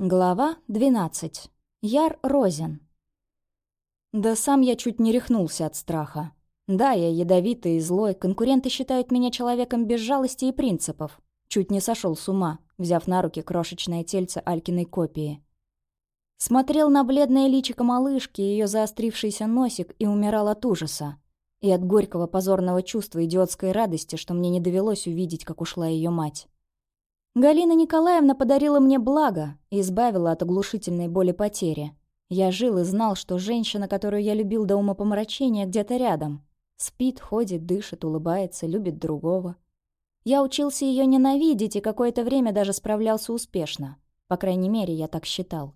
Глава 12. Яр Розен. Да сам я чуть не рехнулся от страха. Да, я ядовитый и злой, конкуренты считают меня человеком без жалости и принципов. Чуть не сошел с ума, взяв на руки крошечное тельце Алькиной копии. Смотрел на бледное личико малышки, ее заострившийся носик и умирал от ужаса. И от горького позорного чувства идиотской радости, что мне не довелось увидеть, как ушла ее мать. Галина Николаевна подарила мне благо и избавила от оглушительной боли потери. Я жил и знал, что женщина, которую я любил до умопомрачения, где-то рядом. Спит, ходит, дышит, улыбается, любит другого. Я учился ее ненавидеть и какое-то время даже справлялся успешно. По крайней мере, я так считал.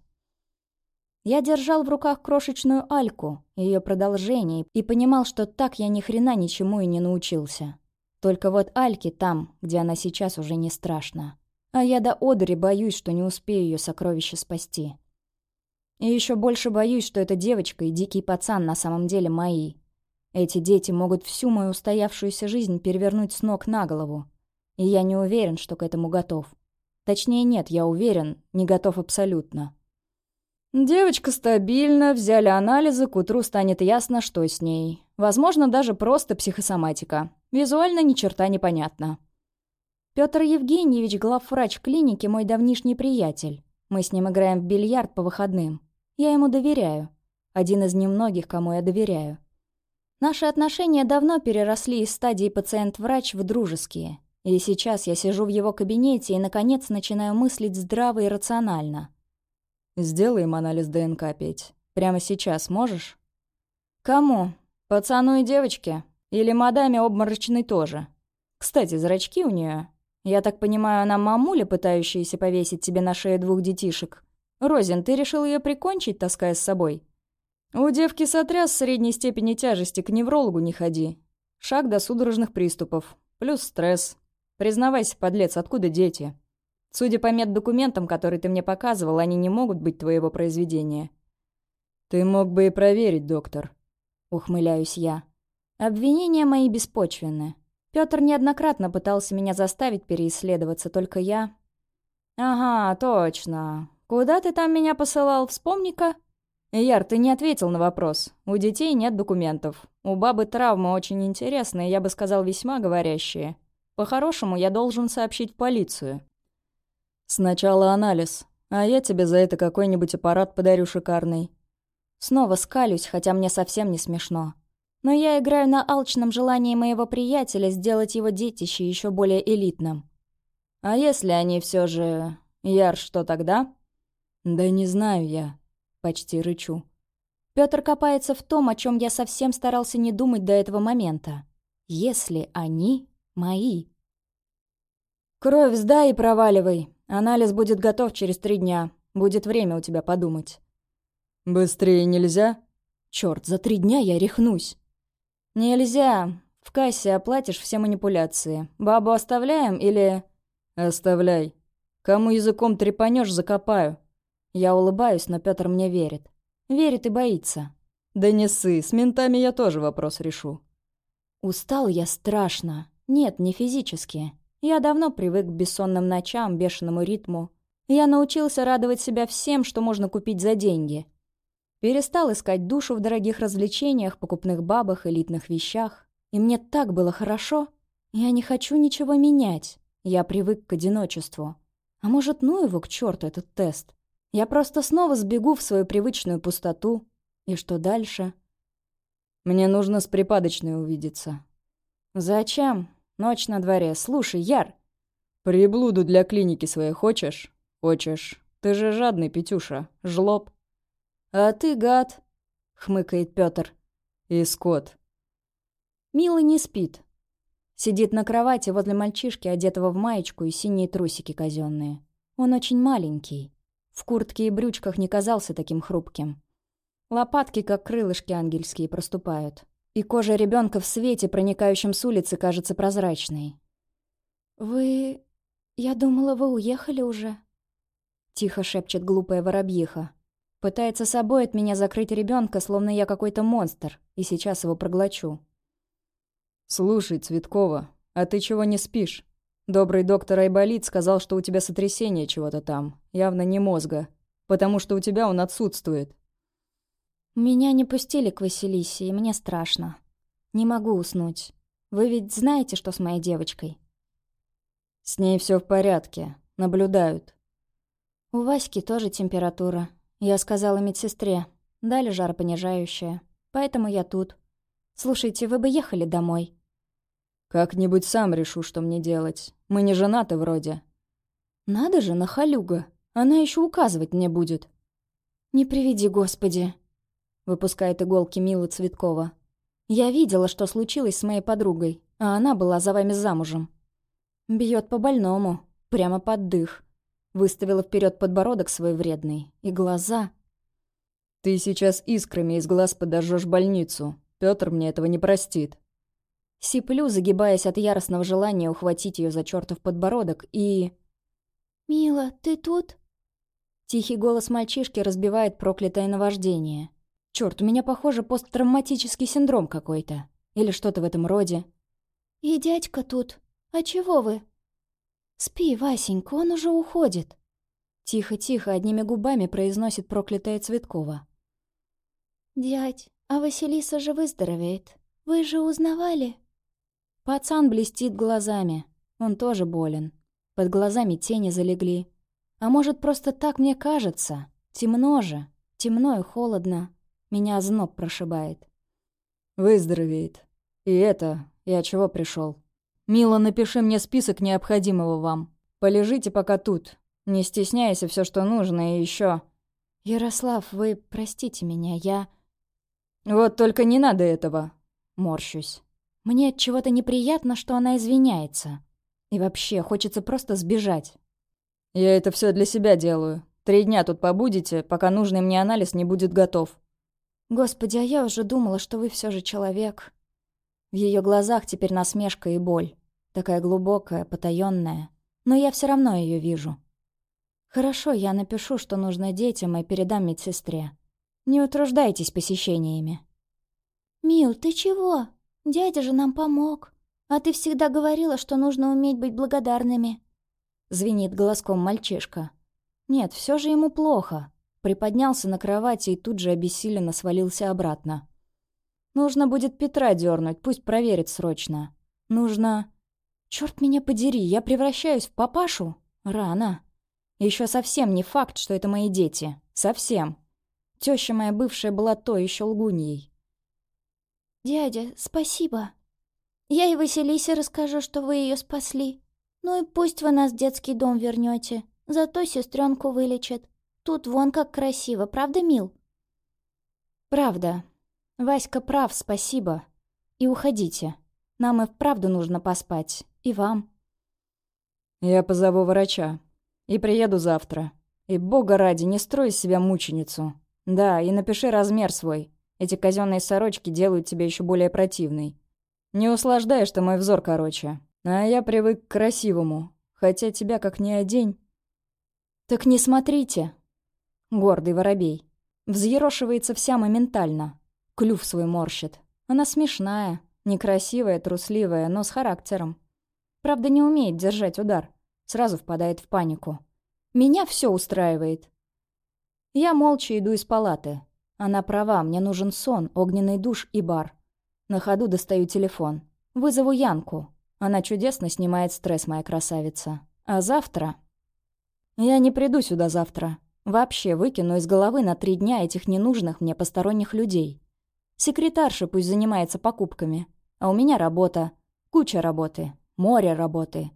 Я держал в руках крошечную Альку, ее продолжение, и понимал, что так я ни хрена ничему и не научился. Только вот Альке там, где она сейчас, уже не страшно. А я до одури боюсь, что не успею ее сокровище спасти. И еще больше боюсь, что эта девочка и дикий пацан на самом деле мои. Эти дети могут всю мою устоявшуюся жизнь перевернуть с ног на голову. И я не уверен, что к этому готов. Точнее, нет, я уверен, не готов абсолютно. Девочка стабильна, взяли анализы, к утру станет ясно, что с ней. Возможно, даже просто психосоматика. Визуально ни черта не понятно. Петр Евгеньевич, главврач клиники, мой давнишний приятель. Мы с ним играем в бильярд по выходным. Я ему доверяю. Один из немногих, кому я доверяю. Наши отношения давно переросли из стадии пациент-врач в дружеские. И сейчас я сижу в его кабинете и, наконец, начинаю мыслить здраво и рационально. «Сделаем анализ ДНК, Петь. Прямо сейчас можешь?» «Кому? Пацану и девочке? Или мадаме обморочной тоже? Кстати, зрачки у нее я так понимаю, она мамуля, пытающаяся повесить тебе на шею двух детишек. Розин, ты решил ее прикончить, таская с собой? У девки сотряс средней степени тяжести, к неврологу не ходи. Шаг до судорожных приступов. Плюс стресс. Признавайся, подлец, откуда дети? Судя по меддокументам, которые ты мне показывал, они не могут быть твоего произведения. Ты мог бы и проверить, доктор. Ухмыляюсь я. Обвинения мои беспочвенны. Пётр неоднократно пытался меня заставить переисследоваться, только я... «Ага, точно. Куда ты там меня посылал, вспомни-ка?» «Яр, ты не ответил на вопрос. У детей нет документов. У бабы травмы очень интересные, я бы сказал, весьма говорящие. По-хорошему, я должен сообщить в полицию». «Сначала анализ, а я тебе за это какой-нибудь аппарат подарю шикарный». Снова скалюсь, хотя мне совсем не смешно. Но я играю на алчном желании моего приятеля сделать его детище еще более элитным. А если они все же... Яр, что тогда? Да не знаю я. Почти рычу. Петр копается в том, о чем я совсем старался не думать до этого момента. Если они мои. Кровь сдай и проваливай. Анализ будет готов через три дня. Будет время у тебя подумать. Быстрее нельзя? Черт, за три дня я рехнусь. «Нельзя. В кассе оплатишь все манипуляции. Бабу оставляем или...» «Оставляй. Кому языком трепанешь, закопаю». Я улыбаюсь, но Петр мне верит. Верит и боится. «Да не ссы, с ментами я тоже вопрос решу». Устал я страшно. Нет, не физически. Я давно привык к бессонным ночам, бешеному ритму. Я научился радовать себя всем, что можно купить за деньги. Перестал искать душу в дорогих развлечениях, покупных бабах, элитных вещах. И мне так было хорошо. Я не хочу ничего менять. Я привык к одиночеству. А может, ну его к черту этот тест? Я просто снова сбегу в свою привычную пустоту. И что дальше? Мне нужно с припадочной увидеться. Зачем? Ночь на дворе. Слушай, Яр. Приблуду для клиники своей хочешь? Хочешь. Ты же жадный, Петюша. Жлоб. «А ты гад», — хмыкает Пётр. «И скот». Мила не спит. Сидит на кровати возле мальчишки, одетого в маечку и синие трусики казенные. Он очень маленький. В куртке и брючках не казался таким хрупким. Лопатки, как крылышки ангельские, проступают. И кожа ребенка в свете, проникающем с улицы, кажется прозрачной. «Вы... Я думала, вы уехали уже?» Тихо шепчет глупая воробьиха. Пытается собой от меня закрыть ребенка, словно я какой-то монстр, и сейчас его проглочу. «Слушай, Цветкова, а ты чего не спишь? Добрый доктор Айболит сказал, что у тебя сотрясение чего-то там, явно не мозга, потому что у тебя он отсутствует. Меня не пустили к Василисе, и мне страшно. Не могу уснуть. Вы ведь знаете, что с моей девочкой? С ней все в порядке. Наблюдают. У Васьки тоже температура. Я сказала медсестре. Дали жаропонижающее. Поэтому я тут. Слушайте, вы бы ехали домой. Как-нибудь сам решу, что мне делать. Мы не женаты вроде. Надо же, нахалюга. Она еще указывать мне будет. Не приведи, Господи. Выпускает иголки Мила Цветкова. «Я видела, что случилось с моей подругой, а она была за вами замужем». Бьет по больному, прямо под дых. Выставила вперед подбородок свой вредный. И глаза... «Ты сейчас искрами из глаз подожжешь больницу. Петр мне этого не простит». Сиплю, загибаясь от яростного желания ухватить ее за чертов подбородок, и... «Мила, ты тут?» Тихий голос мальчишки разбивает проклятое наваждение. Черт, у меня, похоже, посттравматический синдром какой-то. Или что-то в этом роде. «И дядька тут. А чего вы?» «Спи, Васенька, он уже уходит». Тихо-тихо, одними губами произносит проклятая Цветкова. «Дядь, а Василиса же выздоровеет. Вы же узнавали?» Пацан блестит глазами. Он тоже болен. Под глазами тени залегли. А может, просто так мне кажется? Темно же. Темно и холодно. Меня озноб прошибает. Выздоровеет. И это, я чего пришел? Мила, напиши мне список необходимого вам. Полежите пока тут. Не стесняйся, все, что нужно, и еще. Ярослав, вы простите меня, я... Вот только не надо этого. Морщусь. Мне от чего-то неприятно, что она извиняется. И вообще, хочется просто сбежать. Я это все для себя делаю. Три дня тут побудете, пока нужный мне анализ не будет готов. Господи, а я уже думала, что вы все же человек. В ее глазах теперь насмешка и боль. Такая глубокая, потаенная. Но я все равно ее вижу. Хорошо, я напишу, что нужно детям, и передам медсестре. Не утруждайтесь посещениями. «Мил, ты чего? Дядя же нам помог. А ты всегда говорила, что нужно уметь быть благодарными». Звенит голоском мальчишка. Нет, все же ему плохо. Приподнялся на кровати и тут же обессиленно свалился обратно. Нужно будет Петра дернуть, пусть проверит срочно. Нужно... Черт меня подери, я превращаюсь в папашу? Рано. Еще совсем не факт, что это мои дети. Совсем. Теща моя бывшая была то еще лгуньей. «Дядя, спасибо. Я и Василисе расскажу, что вы ее спасли. Ну и пусть вы нас в детский дом вернете. Зато сестренку вылечат. Тут вон как красиво, правда, Мил?» «Правда. Васька прав, спасибо. И уходите. Нам и вправду нужно поспать. И вам». «Я позову врача. И приеду завтра. И бога ради, не строй из себя мученицу. Да, и напиши размер свой. Эти казенные сорочки делают тебя еще более противной. Не услаждаешь ты мой взор короче. А я привык к красивому. Хотя тебя как ни одень...» «Так не смотрите!» Гордый воробей. Взъерошивается вся моментально. Клюв свой морщит. Она смешная, некрасивая, трусливая, но с характером. Правда, не умеет держать удар. Сразу впадает в панику. Меня все устраивает. Я молча иду из палаты. Она права, мне нужен сон, огненный душ и бар. На ходу достаю телефон. Вызову Янку. Она чудесно снимает стресс, моя красавица. А завтра... Я не приду сюда завтра. Вообще выкину из головы на три дня этих ненужных мне посторонних людей. Секретарша пусть занимается покупками. А у меня работа. Куча работы. Море работы.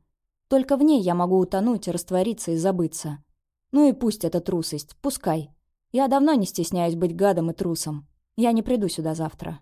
Только в ней я могу утонуть, раствориться и забыться. Ну и пусть это трусость, пускай. Я давно не стесняюсь быть гадом и трусом. Я не приду сюда завтра.